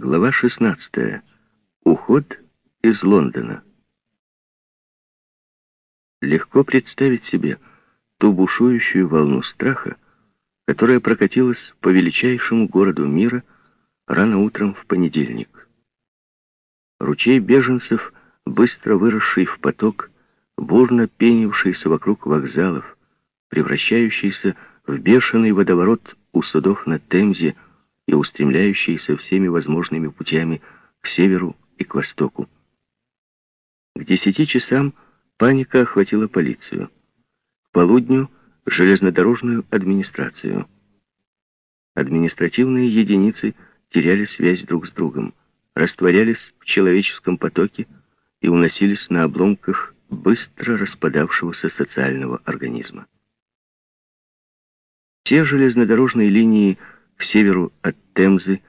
Глава 16. Уход из Лондона. Легко представить себе ту бушующую волну страха, которая прокатилась по величайшему городу мира рано утром в понедельник. Ручей беженцев, быстро выросший в поток, бурно пенившийся вокруг вокзалов, превращающийся в бешеный водоворот у судов на Темзе, и устремляющиеся всеми возможными путями к северу и к востоку. К десяти часам паника охватила полицию. К полудню — железнодорожную администрацию. Административные единицы теряли связь друг с другом, растворялись в человеческом потоке и уносились на обломках быстро распадавшегося социального организма. Те железнодорожные линии к северу от Темзы,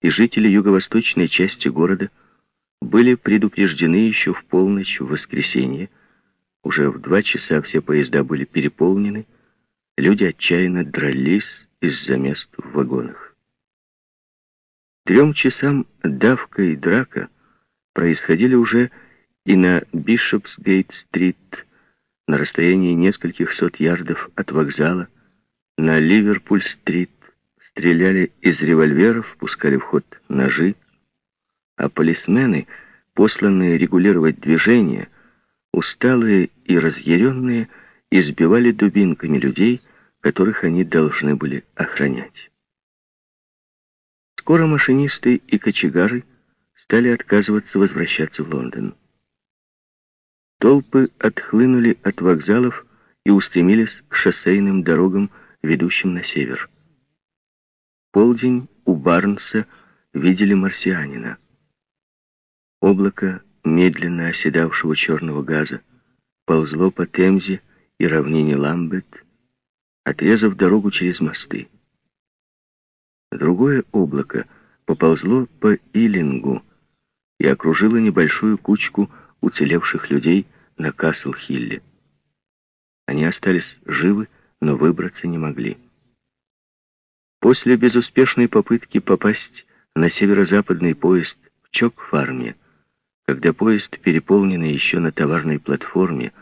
и жители юго-восточной части города были предупреждены еще в полночь в воскресенье. Уже в два часа все поезда были переполнены, люди отчаянно дрались из-за мест в вагонах. Трем часам давка и драка происходили уже и на Бишопсгейт-стрит, на расстоянии нескольких сот ярдов от вокзала, на Ливерпуль-стрит, стреляли из револьверов, пускали в ход ножи, а полисмены, посланные регулировать движение, усталые и разъяренные, избивали дубинками людей, которых они должны были охранять. Скоро машинисты и кочегары стали отказываться возвращаться в Лондон. Толпы отхлынули от вокзалов и устремились к шоссейным дорогам, ведущим на север полдень у Барнса видели марсианина. Облако медленно оседавшего черного газа ползло по Темзе и равнине Ламбет, отрезав дорогу через мосты. Другое облако поползло по Илингу и окружило небольшую кучку уцелевших людей на Касл-Хилле. Они остались живы, но выбраться не могли. После безуспешной попытки попасть на северо-западный поезд в Чок-фарме, когда поезд, переполненный еще на товарной платформе,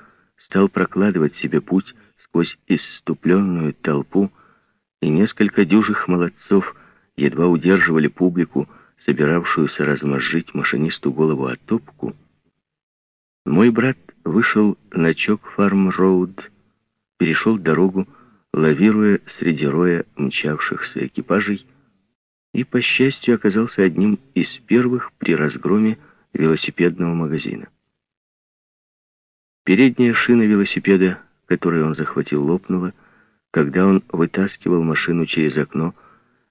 стал прокладывать себе путь сквозь исступленную толпу, и несколько дюжих молодцов едва удерживали публику, собиравшуюся размозжить машинисту голову о топку, мой брат вышел на Чок-фарм-роуд, перешел дорогу, лавируя среди роя мчавшихся экипажей, и, по счастью, оказался одним из первых при разгроме велосипедного магазина. Передняя шина велосипеда, которую он захватил, лопнула, когда он вытаскивал машину через окно,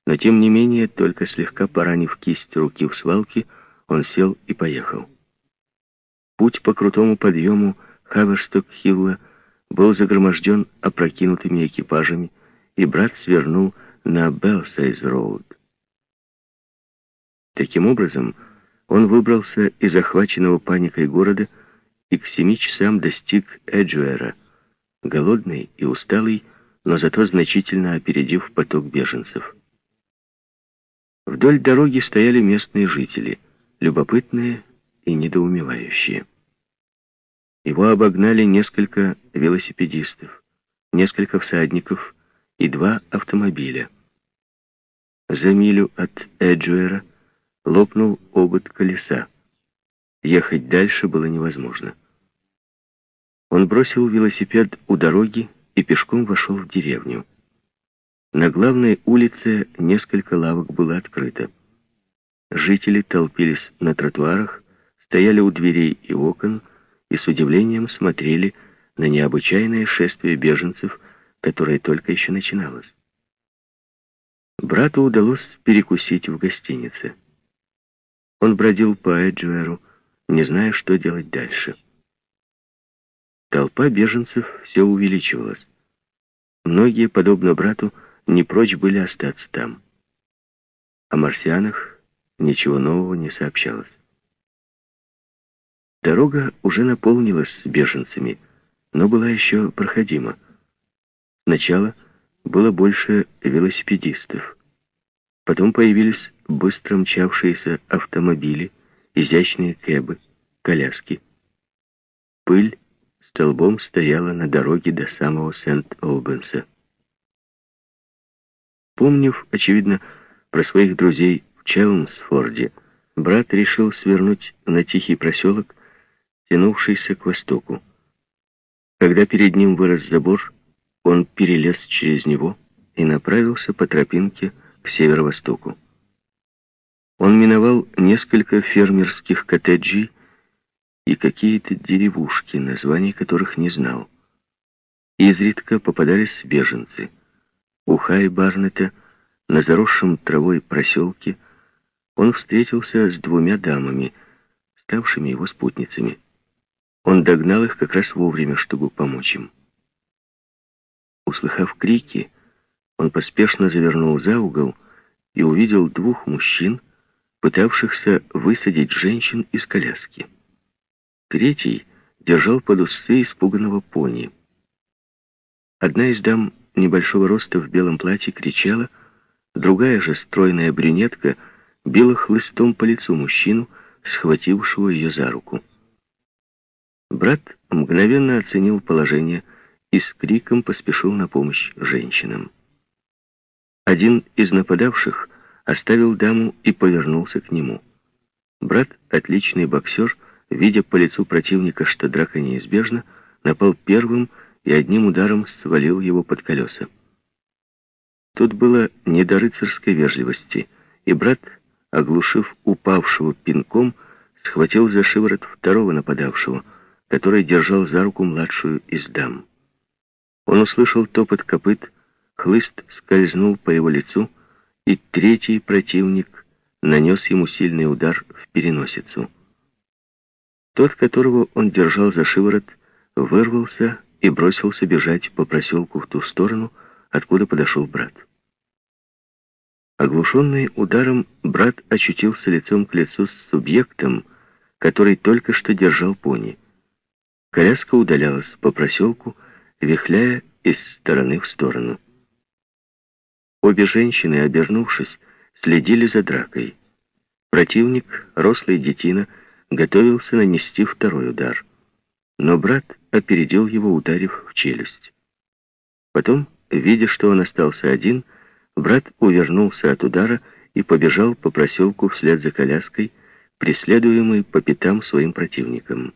но тем не менее, только слегка поранив кисть руки в свалке, он сел и поехал. Путь по крутому подъему Хаверсток-Хилла был загроможден опрокинутыми экипажами, и брат свернул на Белсайз-Роуд. Таким образом, он выбрался из захваченного паникой города и к семи часам достиг Эджуэра, голодный и усталый, но зато значительно опередив поток беженцев. Вдоль дороги стояли местные жители, любопытные и недоумевающие. Его обогнали несколько велосипедистов, несколько всадников и два автомобиля. За милю от Эджуэра лопнул обод колеса. Ехать дальше было невозможно. Он бросил велосипед у дороги и пешком вошел в деревню. На главной улице несколько лавок было открыто. Жители толпились на тротуарах, стояли у дверей и окон, и с удивлением смотрели на необычайное шествие беженцев, которое только еще начиналось. Брату удалось перекусить в гостинице. Он бродил по Эджуэру, не зная, что делать дальше. Толпа беженцев все увеличивалась. Многие, подобно брату, не прочь были остаться там. О марсианах ничего нового не сообщалось. Дорога уже наполнилась беженцами, но была еще проходима. Сначала было больше велосипедистов. Потом появились быстро мчавшиеся автомобили, изящные кэбы, коляски. Пыль столбом стояла на дороге до самого Сент-Олбенса. Помнив, очевидно, про своих друзей в Челмсфорде, брат решил свернуть на тихий проселок, тянувшийся к востоку. Когда перед ним вырос забор, он перелез через него и направился по тропинке к северо-востоку. Он миновал несколько фермерских коттеджей и какие-то деревушки, названий которых не знал. Изредка попадались беженцы. У Хай Барнета на заросшем травой проселке он встретился с двумя дамами, ставшими его спутницами. Он догнал их как раз вовремя, чтобы помочь им. Услыхав крики, он поспешно завернул за угол и увидел двух мужчин, пытавшихся высадить женщин из коляски. Третий держал под усы испуганного пони. Одна из дам небольшого роста в белом платье кричала, другая же, стройная брюнетка, била хлыстом по лицу мужчину, схватившего ее за руку. Брат мгновенно оценил положение и с криком поспешил на помощь женщинам. Один из нападавших оставил даму и повернулся к нему. Брат, отличный боксер, видя по лицу противника, что драка неизбежна, напал первым и одним ударом свалил его под колеса. Тут было не до рыцарской вежливости, и брат, оглушив упавшего пинком, схватил за шиворот второго нападавшего — который держал за руку младшую из дам. Он услышал топот копыт, хлыст скользнул по его лицу, и третий противник нанес ему сильный удар в переносицу. Тот, которого он держал за шиворот, вырвался и бросился бежать по проселку в ту сторону, откуда подошел брат. Оглушенный ударом, брат очутился лицом к лицу с субъектом, который только что держал пони. Коляска удалялась по проселку, вихляя из стороны в сторону. Обе женщины, обернувшись, следили за дракой. Противник, рослый детина, готовился нанести второй удар. Но брат опередил его, ударив в челюсть. Потом, видя, что он остался один, брат увернулся от удара и побежал по проселку вслед за коляской, преследуемый по пятам своим противником.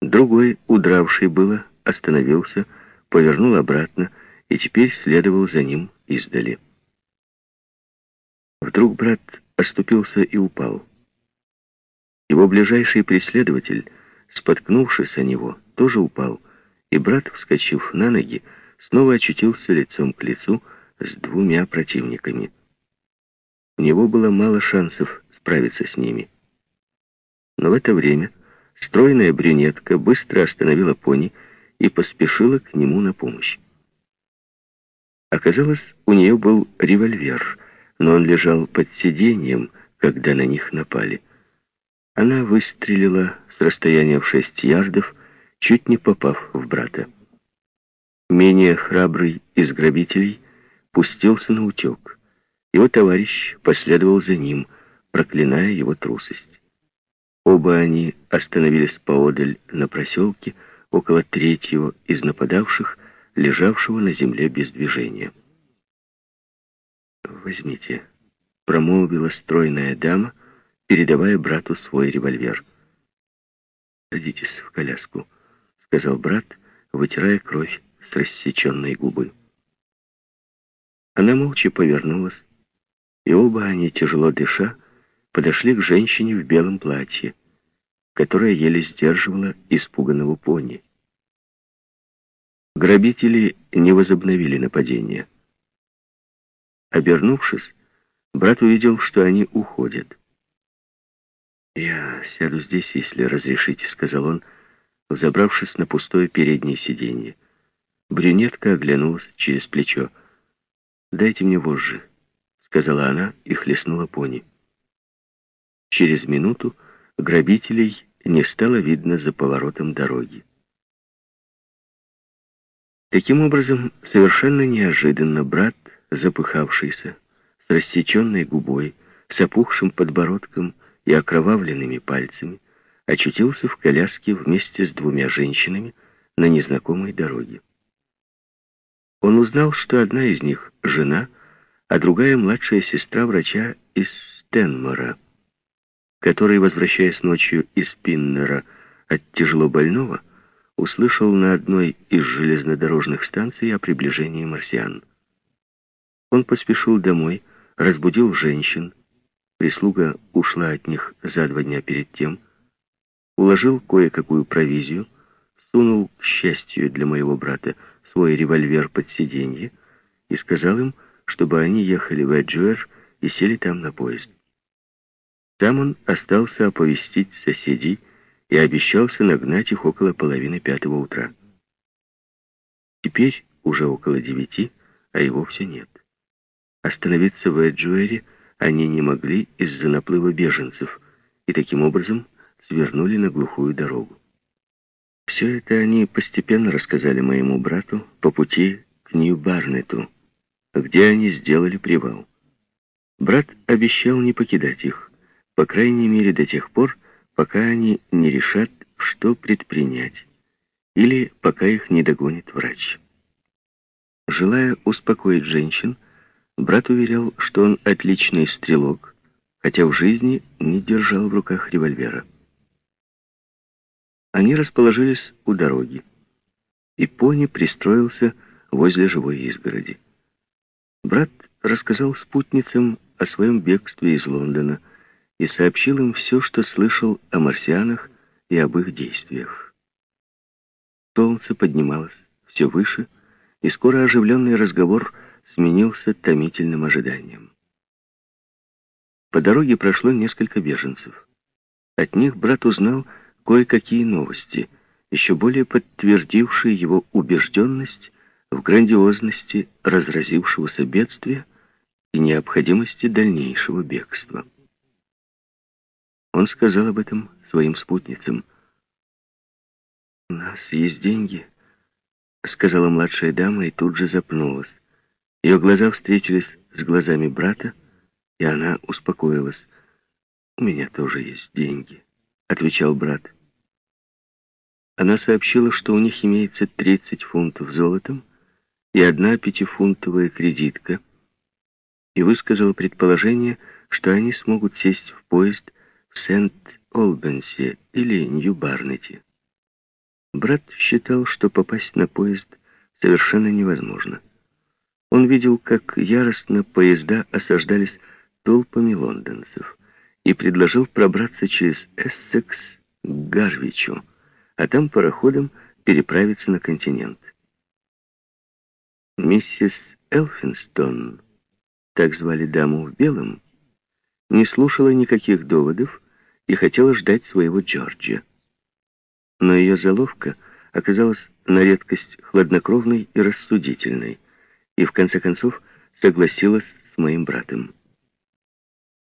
Другой, удравший было, остановился, повернул обратно и теперь следовал за ним издали. Вдруг брат оступился и упал. Его ближайший преследователь, споткнувшись о него, тоже упал, и брат, вскочив на ноги, снова очутился лицом к лицу с двумя противниками. У него было мало шансов справиться с ними. Но в это время Стройная брюнетка быстро остановила пони и поспешила к нему на помощь. Оказалось, у нее был револьвер, но он лежал под сиденьем, когда на них напали. Она выстрелила с расстояния в шесть ярдов, чуть не попав в брата. Менее храбрый из грабителей пустился на утек. Его товарищ последовал за ним, проклиная его трусость. Оба они остановились поодаль на проселке, около третьего из нападавших, лежавшего на земле без движения. «Возьмите», — промолвила стройная дама, передавая брату свой револьвер. «Садитесь в коляску», — сказал брат, вытирая кровь с рассеченной губы. Она молча повернулась, и оба они, тяжело дыша, подошли к женщине в белом платье, которая еле сдерживала испуганного пони. Грабители не возобновили нападение. Обернувшись, брат увидел, что они уходят. «Я сяду здесь, если разрешите», — сказал он, забравшись на пустое переднее сиденье. Брюнетка оглянулась через плечо. «Дайте мне вожжи», — сказала она и хлестнула пони. Через минуту грабителей не стало видно за поворотом дороги. Таким образом, совершенно неожиданно брат, запыхавшийся, с рассеченной губой, с опухшим подбородком и окровавленными пальцами, очутился в коляске вместе с двумя женщинами на незнакомой дороге. Он узнал, что одна из них — жена, а другая — младшая сестра врача из Стенмора, который, возвращаясь ночью из Пиннера от тяжело больного, услышал на одной из железнодорожных станций о приближении марсиан. Он поспешил домой, разбудил женщин, прислуга ушла от них за два дня перед тем, уложил кое-какую провизию, сунул, к счастью для моего брата, свой револьвер под сиденье и сказал им, чтобы они ехали в Эджуэр и сели там на поезд. Там он остался оповестить соседей и обещался нагнать их около половины пятого утра. Теперь уже около девяти, а его все нет. Остановиться в Эджуэре они не могли из-за наплыва беженцев, и таким образом свернули на глухую дорогу. Все это они постепенно рассказали моему брату по пути к Нью-Барнету, где они сделали привал. Брат обещал не покидать их, по крайней мере до тех пор, пока они не решат, что предпринять, или пока их не догонит врач. Желая успокоить женщин, брат уверял, что он отличный стрелок, хотя в жизни не держал в руках револьвера. Они расположились у дороги, и пони пристроился возле живой изгороди. Брат рассказал спутницам о своем бегстве из Лондона, и сообщил им все, что слышал о марсианах и об их действиях. Солнце поднималось все выше, и скоро оживленный разговор сменился томительным ожиданием. По дороге прошло несколько беженцев. От них брат узнал кое-какие новости, еще более подтвердившие его убежденность в грандиозности разразившегося бедствия и необходимости дальнейшего бегства. Он сказал об этом своим спутницам. «У нас есть деньги», — сказала младшая дама и тут же запнулась. Ее глаза встретились с глазами брата, и она успокоилась. «У меня тоже есть деньги», — отвечал брат. Она сообщила, что у них имеется 30 фунтов золотом и одна пятифунтовая кредитка, и высказала предположение, что они смогут сесть в поезд Сент-Олбенсе или Нью-Барнете. Брат считал, что попасть на поезд совершенно невозможно. Он видел, как яростно поезда осаждались толпами лондонцев и предложил пробраться через Эссекс к Гарвичу, а там пароходом переправиться на континент. Миссис Элфинстон, так звали даму в белом, не слушала никаких доводов и хотела ждать своего Джорджа. Но ее заловка оказалась на редкость хладнокровной и рассудительной, и в конце концов согласилась с моим братом.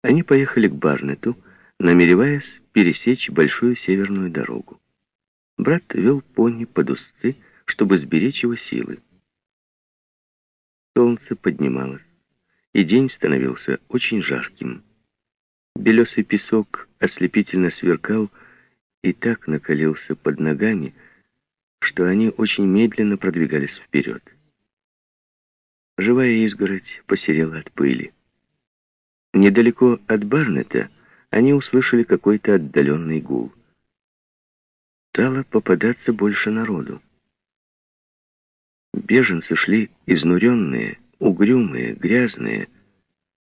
Они поехали к Барнету, намереваясь пересечь большую северную дорогу. Брат вел пони под узцы, чтобы сберечь его силы. Солнце поднималось, и день становился очень жарким. Белесый песок ослепительно сверкал и так накалился под ногами, что они очень медленно продвигались вперед. Живая изгородь посерела от пыли. Недалеко от Барнета они услышали какой-то отдаленный гул. Стало попадаться больше народу. Беженцы шли изнуренные, угрюмые, грязные,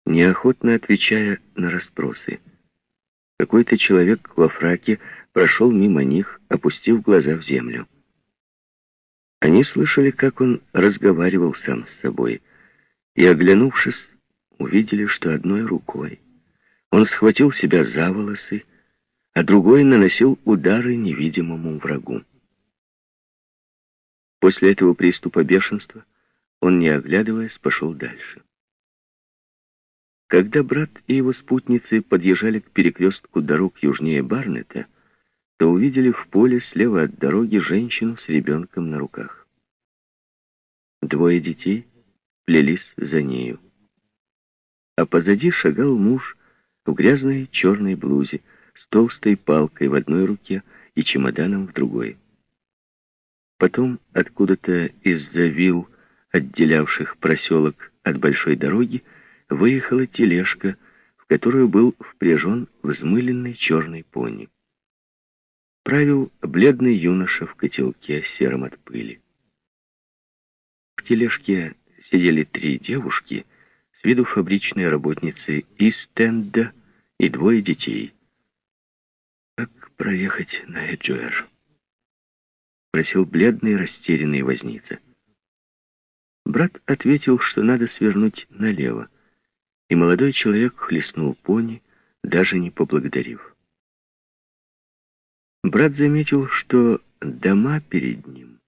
неохотно отвечая на расспросы. Какой-то человек во фраке прошел мимо них, опустив глаза в землю. Они слышали, как он разговаривал сам с собой, и, оглянувшись, увидели, что одной рукой он схватил себя за волосы, а другой наносил удары невидимому врагу. После этого приступа бешенства он, не оглядываясь, пошел дальше. Когда брат и его спутницы подъезжали к перекрестку дорог южнее Барнета, то увидели в поле слева от дороги женщину с ребенком на руках. Двое детей плелись за нею. а позади шагал муж в грязной черной блузе с толстой палкой в одной руке и чемоданом в другой. Потом откуда-то из-за вил, отделявших проселок от большой дороги, выехала тележка, в которую был впряжен взмыленный черный пони. Правил бледный юноша в котелке, сером от пыли. В тележке сидели три девушки, с виду фабричные работницы из стенда и двое детей. «Как проехать на Эджуэр?» — просил бледный растерянный возница. Брат ответил, что надо свернуть налево, и молодой человек хлестнул пони, даже не поблагодарив. Брат заметил, что дома перед ним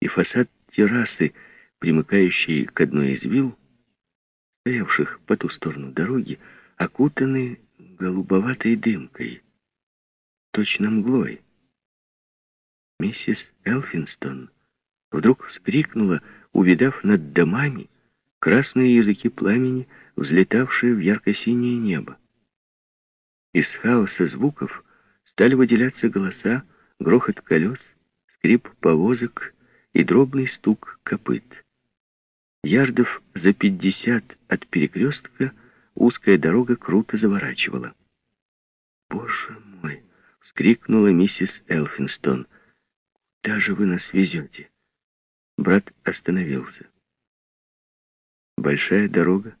и фасад террасы, примыкающей к одной из вилл, стоявших по ту сторону дороги, окутаны голубоватой дымкой, точно мглой. Миссис Элфинстон вдруг вскрикнула, увидав над домами красные языки пламени, взлетавшие в ярко-синее небо. Из хаоса звуков стали выделяться голоса, грохот колес, скрип повозок и дробный стук копыт. Ярдов за пятьдесят от перекрестка узкая дорога круто заворачивала. «Боже мой!» — вскрикнула миссис Элфинстон. «Куда же вы нас везете?» Брат остановился. Большая дорога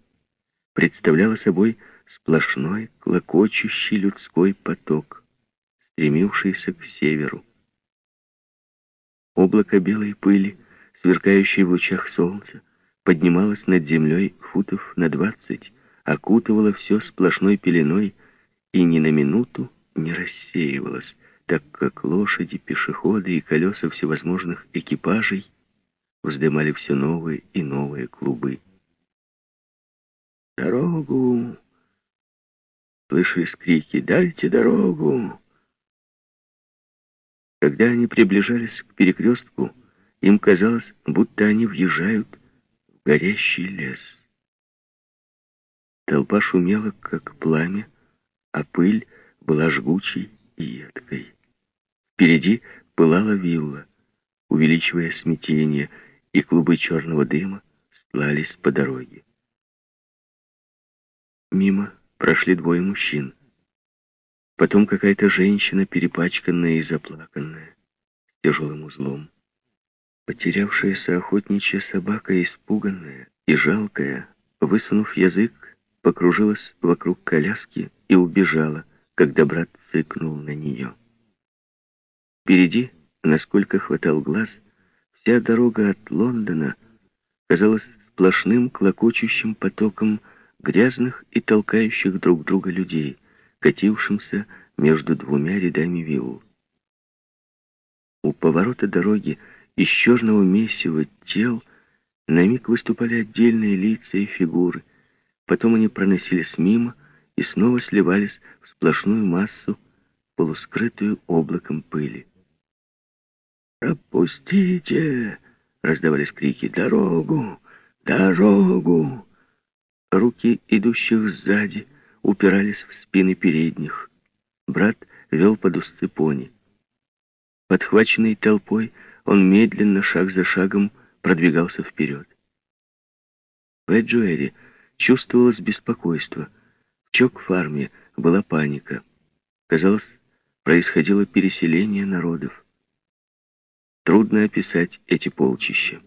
представляла собой сплошной, клокочущий людской поток, стремившийся к северу. Облако белой пыли, сверкающее в лучах солнца, поднималось над землей футов на двадцать, окутывало все сплошной пеленой и ни на минуту не рассеивалось, так как лошади, пешеходы и колеса всевозможных экипажей вздымали все новые и новые клубы. «Дорогу!» Слышались крики «Дайте дорогу!» Когда они приближались к перекрестку, им казалось, будто они въезжают в горящий лес. Толпа шумела, как пламя, а пыль была жгучей и едкой. Впереди пылала вилла, увеличивая смятение, и клубы черного дыма стлались по дороге. Мимо прошли двое мужчин. Потом какая-то женщина, перепачканная и заплаканная, тяжелым узлом. Потерявшаяся охотничья собака, испуганная и жалкая, высунув язык, покружилась вокруг коляски и убежала, когда брат цыкнул на нее. Впереди, насколько хватал глаз, вся дорога от Лондона казалась сплошным клокочущим потоком грязных и толкающих друг друга людей, катившимся между двумя рядами вилл. У поворота дороги из черного месива тел на миг выступали отдельные лица и фигуры, потом они проносились мимо и снова сливались в сплошную массу, полускрытую облаком пыли. «Пропустите!» — раздавались крики. «Дорогу! Дорогу!» Руки идущих сзади упирались в спины передних. Брат вел под узцы пони. Подхваченный толпой, он медленно, шаг за шагом, продвигался вперед. В Эджуэре чувствовалось беспокойство. В Чок-фарме была паника. Казалось, происходило переселение народов. Трудно описать эти полчища.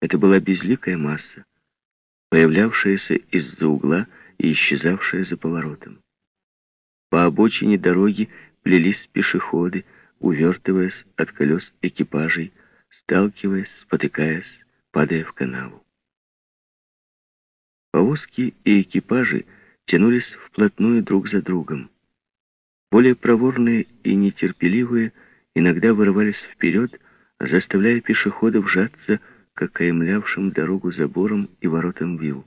Это была безликая масса, появлявшаяся из-за угла и исчезавшая за поворотом. По обочине дороги плелись пешеходы, увертываясь от колес экипажей, сталкиваясь, спотыкаясь, падая в канаву. Повозки и экипажи тянулись вплотную друг за другом. Более проворные и нетерпеливые иногда вырывались вперед, заставляя пешеходов сжаться к окаймлявшим дорогу забором и воротам вил.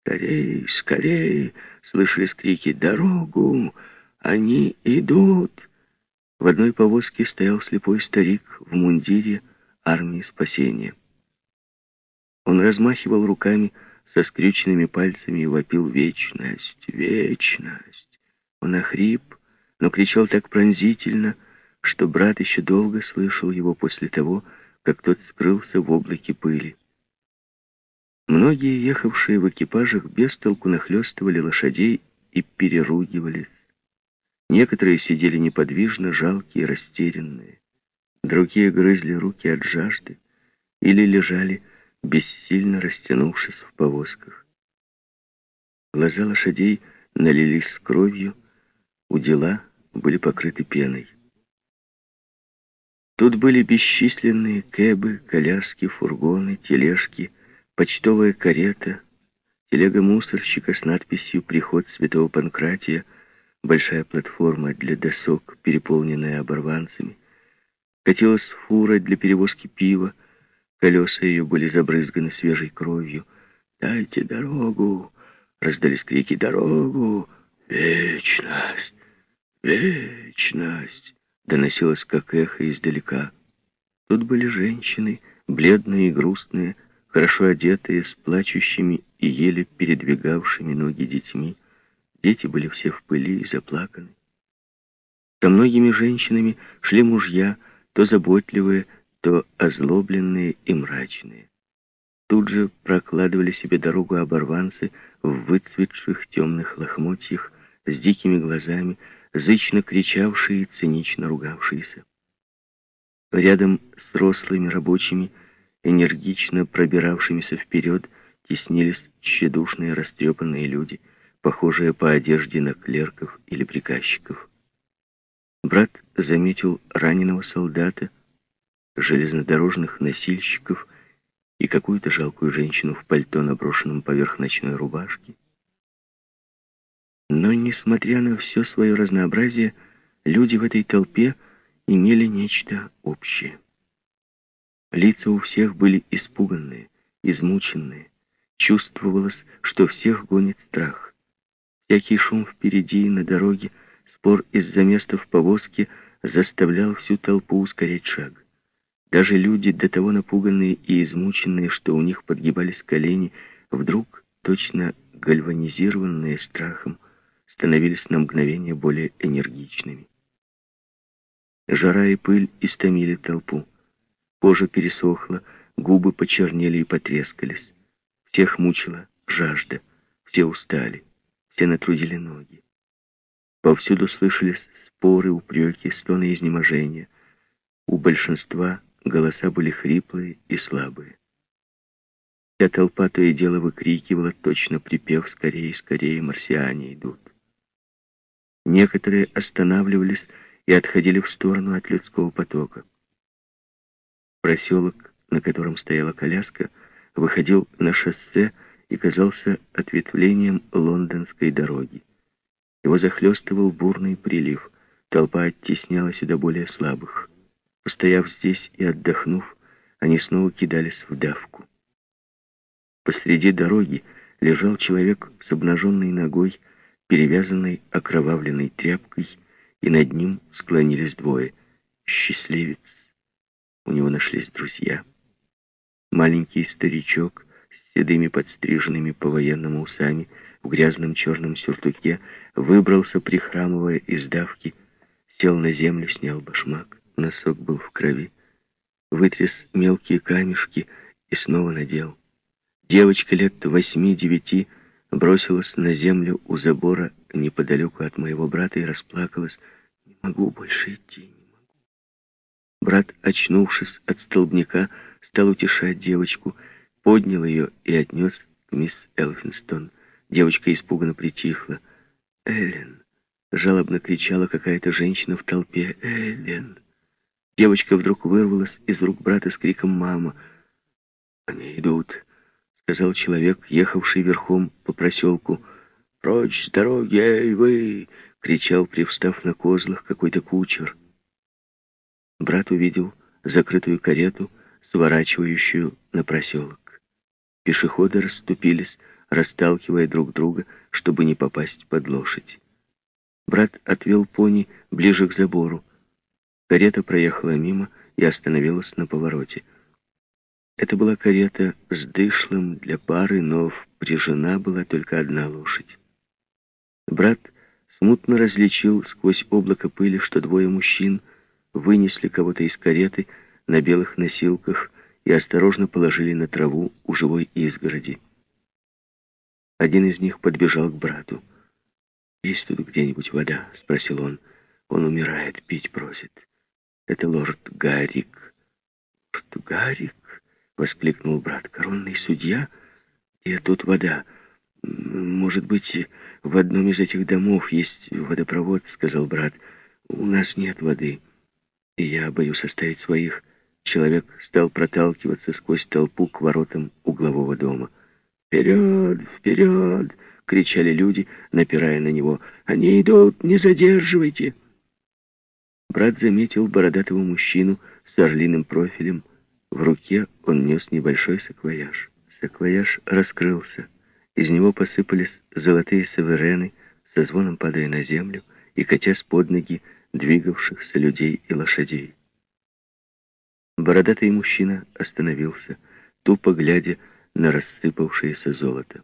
«Скорей, скорей!» — слышались крики. «Дорогу! Они идут!» В одной повозке стоял слепой старик в мундире армии спасения. Он размахивал руками, со скрюченными пальцами и вопил «Вечность! Вечность!». Он охрип, но кричал так пронзительно, что брат еще долго слышал его после того, как тот скрылся в облаке пыли. Многие, ехавшие в экипажах, без толку нахлестывали лошадей и переругивались. Некоторые сидели неподвижно, жалкие, растерянные. Другие грызли руки от жажды или лежали, бессильно растянувшись в повозках. Глаза лошадей налились кровью, удила были покрыты пеной. Тут были бесчисленные кэбы, коляски, фургоны, тележки, почтовая карета, телега мусорщика с надписью «Приход святого Панкратия», большая платформа для досок, переполненная оборванцами. Катилась фура для перевозки пива, колеса ее были забрызганы свежей кровью. «Дайте дорогу!» — раздались крики «Дорогу! Вечность! Вечность!» Доносилось как эхо издалека. Тут были женщины, бледные и грустные, хорошо одетые, с плачущими и еле передвигавшими ноги детьми. Дети были все в пыли и заплаканы. За многими женщинами шли мужья, то заботливые, то озлобленные и мрачные. Тут же прокладывали себе дорогу оборванцы в выцветших темных лохмотьях с дикими глазами, зычно кричавшие и цинично ругавшиеся. Рядом с рослыми рабочими, энергично пробиравшимися вперед, теснились тщедушные растрепанные люди, похожие по одежде на клерков или приказчиков. Брат заметил раненого солдата, железнодорожных носильщиков и какую-то жалкую женщину в пальто, наброшенном поверх ночной рубашки. Но, несмотря на все свое разнообразие, люди в этой толпе имели нечто общее. Лица у всех были испуганные, измученные. Чувствовалось, что всех гонит страх. Всякий шум впереди и на дороге, спор из-за места в повозке заставлял всю толпу ускорять шаг. Даже люди, до того напуганные и измученные, что у них подгибались колени, вдруг, точно гальванизированные страхом, становились на мгновение более энергичными. Жара и пыль истомили толпу. Кожа пересохла, губы почернели и потрескались. Всех мучила жажда, все устали, все натрудили ноги. Повсюду слышались споры, упреки, стоны изнеможения. У большинства голоса были хриплые и слабые. Вся толпа то и дело выкрикивала, точно припев «Скорее, скорее, марсиане идут». Некоторые останавливались и отходили в сторону от людского потока. Проселок, на котором стояла коляска, выходил на шоссе и казался ответвлением лондонской дороги. Его захлестывал бурный прилив, толпа оттесняла сюда более слабых. Постояв здесь и отдохнув, они снова кидались в давку. Посреди дороги лежал человек с обнаженной ногой, перевязанной окровавленной тряпкой, и над ним склонились двое. Счастливец. У него нашлись друзья. Маленький старичок с седыми подстриженными по-военному усами в грязном черном сюртуке выбрался, прихрамывая из давки, сел на землю, снял башмак, носок был в крови, вытряс мелкие камешки и снова надел. Девочка лет восьми-девяти бросилась на землю у забора неподалеку от моего брата и расплакалась. «Не могу больше идти, не могу». Брат, очнувшись от столбняка, стал утешать девочку, поднял ее и отнес к мисс Элфинстон. Девочка испуганно притихла. «Эллен!» — жалобно кричала какая-то женщина в толпе. «Эллен!» Девочка вдруг вырвалась из рук брата с криком «Мама!» «Они идут!» Сказал человек, ехавший верхом по проселку. «Прочь с дороги, эй, вы!» — кричал, привстав на козлах, какой-то кучер. Брат увидел закрытую карету, сворачивающую на проселок. Пешеходы расступились, расталкивая друг друга, чтобы не попасть под лошадь. Брат отвел пони ближе к забору. Карета проехала мимо и остановилась на повороте. Это была карета с дышлом для пары, но впряжена была только одна лошадь. Брат смутно различил сквозь облако пыли, что двое мужчин вынесли кого-то из кареты на белых носилках и осторожно положили на траву у живой изгороди. Один из них подбежал к брату. «Есть тут где-нибудь вода?» — спросил он. «Он умирает, пить просит. Это лорд Гарик». «Лорд Гарик?» — воскликнул брат. «Коронный судья? И тут вода. Может быть, в одном из этих домов есть водопровод?» — сказал брат. «У нас нет воды, и я боюсь оставить своих». Человек стал проталкиваться сквозь толпу к воротам углового дома. «Вперед! Вперед!» — кричали люди, напирая на него. «Они идут! Не задерживайте!» Брат заметил бородатого мужчину с орлиным профилем. В руке он нес небольшой саквояж. Саквояж раскрылся. Из него посыпались золотые саверены, со звоном падая на землю и катясь под ноги двигавшихся людей и лошадей. Бородатый мужчина остановился, тупо глядя на рассыпавшееся золото.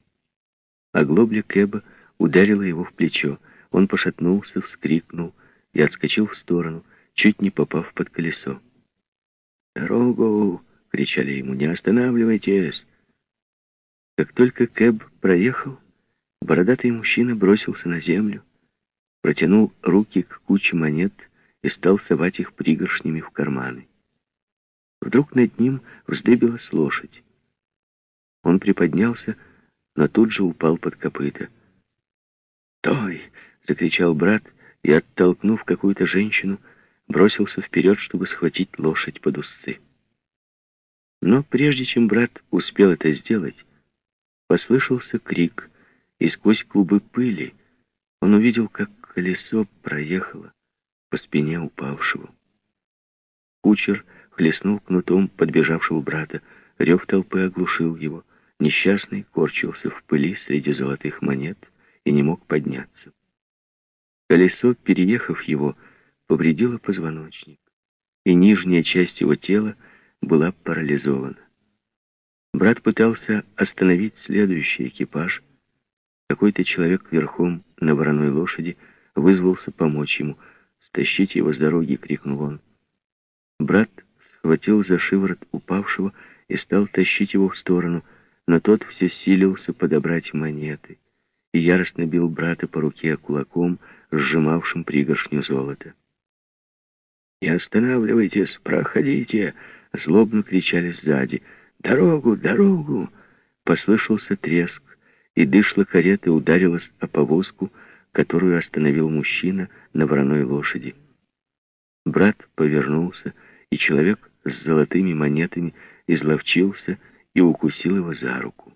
Оглобля Кэба ударила его в плечо. Он пошатнулся, вскрикнул и отскочил в сторону, чуть не попав под колесо. «Дорогу!» — кричали ему. «Не останавливайтесь!» Как только Кэб проехал, бородатый мужчина бросился на землю, протянул руки к куче монет и стал совать их пригоршнями в карманы. Вдруг над ним вздыбилась лошадь. Он приподнялся, но тут же упал под копыта. «Той!» — закричал брат и, оттолкнув какую-то женщину, бросился вперед, чтобы схватить лошадь под усы. Но прежде чем брат успел это сделать, послышался крик, и сквозь клубы пыли он увидел, как колесо проехало по спине упавшего. Кучер хлестнул кнутом подбежавшего брата, рев толпы оглушил его — Несчастный корчился в пыли среди золотых монет и не мог подняться. Колесо, переехав его, повредило позвоночник, и нижняя часть его тела была парализована. Брат пытался остановить следующий экипаж. Какой-то человек верхом на вороной лошади вызвался помочь ему. «Стащите его с дороги!» — крикнул он. Брат схватил за шиворот упавшего и стал тащить его в сторону — но тот все силился подобрать монеты и яростно бил брата по руке кулаком, сжимавшим пригоршню золота. «Не останавливайтесь, проходите!» — злобно кричали сзади. «Дорогу, дорогу!» Послышался треск, и дышло кареты ударилась о повозку, которую остановил мужчина на вороной лошади. Брат повернулся, и человек с золотыми монетами изловчился и укусил его за руку.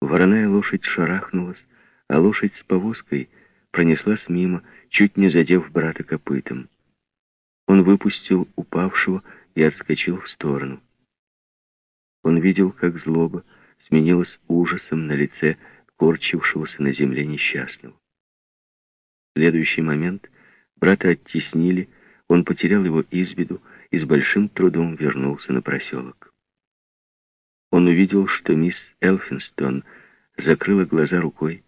Вороная лошадь шарахнулась, а лошадь с повозкой пронеслась мимо, чуть не задев брата копытом. Он выпустил упавшего и отскочил в сторону. Он видел, как злоба сменилась ужасом на лице корчившегося на земле несчастного. В следующий момент брата оттеснили, он потерял его из виду и с большим трудом вернулся на проселок. Он увидел, что мисс Элфинстон закрыла глаза рукой,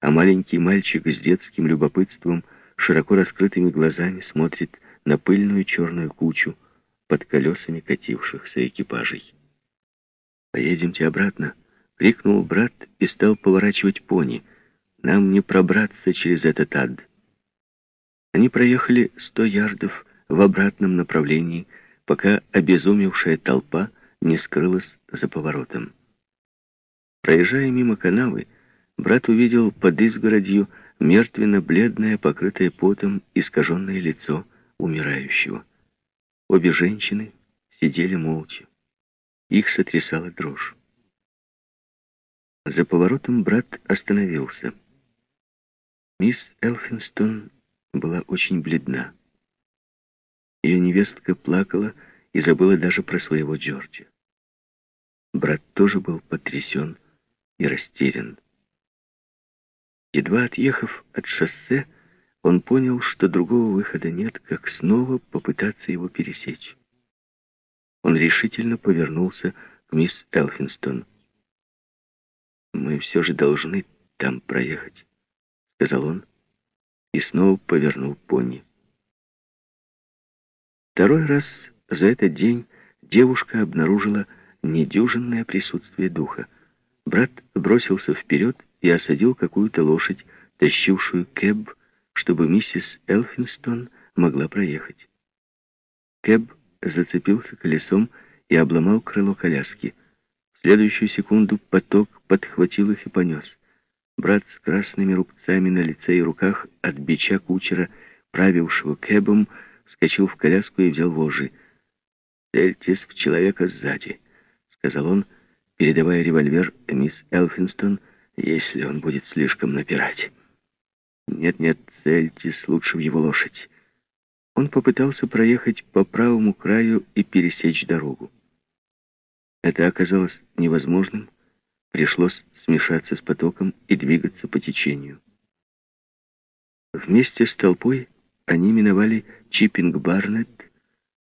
а маленький мальчик с детским любопытством, широко раскрытыми глазами смотрит на пыльную черную кучу под колесами катившихся экипажей. «Поедемте обратно!» — крикнул брат и стал поворачивать пони. «Нам не пробраться через этот ад!» Они проехали сто ярдов в обратном направлении, пока обезумевшая толпа не скрылась за поворотом. Проезжая мимо канавы, брат увидел под изгородью мертвенно-бледное, покрытое потом, искаженное лицо умирающего. Обе женщины сидели молча. Их сотрясала дрожь. За поворотом брат остановился. Мисс Элфинстон была очень бледна. Ее невестка плакала и забыла даже про своего Джорджа. Брат тоже был потрясен и растерян. Едва отъехав от шоссе, он понял, что другого выхода нет, как снова попытаться его пересечь. он решительно повернулся к мисс Элфинстон. «Мы все же должны там проехать», — сказал он, и снова повернул пони. Второй раз за этот день девушка обнаружила недюжинное присутствие духа. Брат бросился вперед и осадил какую-то лошадь, тащившую кэб, чтобы миссис Элфинстон могла проехать. Кэб зацепился колесом и обломал крыло коляски. В следующую секунду поток подхватил их и понес. Брат с красными рубцами на лице и руках от бича кучера, правившего кэбом, вскочил в коляску и взял вожжи. «Цельтесь в человека сзади», — сказал он, передавая револьвер мисс Элфинстон, если он будет слишком напирать. «Нет-нет, цельтесь лучше в его лошадь». Он попытался проехать по правому краю и пересечь дорогу. Это оказалось невозможным, пришлось смешаться с потоком и двигаться по течению. Вместе с толпой они миновали Чиппинг-Барнетт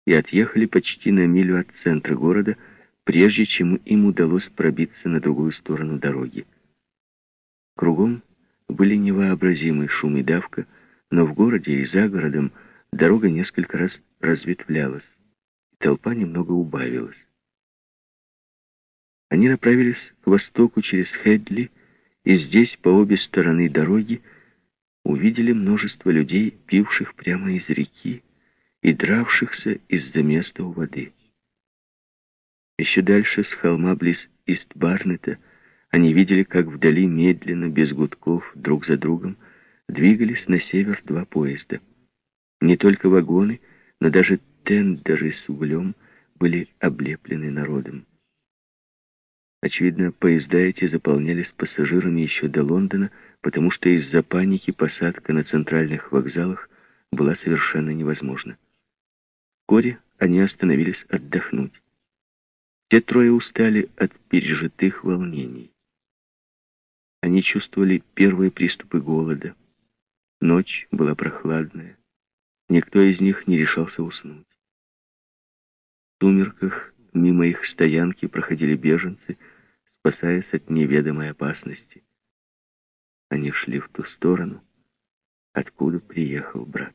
и отъехали почти на милю от центра города, прежде чем им удалось пробиться на другую сторону дороги. Кругом были невообразимый шум и давка, но в городе и за городом дорога несколько раз разветвлялась, и толпа немного убавилась. Они направились к востоку через Хедли, и здесь, по обе стороны дороги, увидели множество людей, пивших прямо из реки и дравшихся из-за места у воды. Еще дальше, с холма близ Ист-Барнета, они видели, как вдали медленно, без гудков, друг за другом, двигались на север два поезда. Не только вагоны, но даже тендеры с углем были облеплены народом. Очевидно, поезда эти заполнялись пассажирами еще до Лондона, потому что из-за паники посадка на центральных вокзалах была совершенно невозможна. Вскоре они остановились отдохнуть. Те трое устали от пережитых волнений. Они чувствовали первые приступы голода. Ночь была прохладная. Никто из них не решался уснуть. В сумерках мимо их стоянки проходили беженцы, спасаясь от неведомой опасности. Они шли в ту сторону, откуда приехал брат.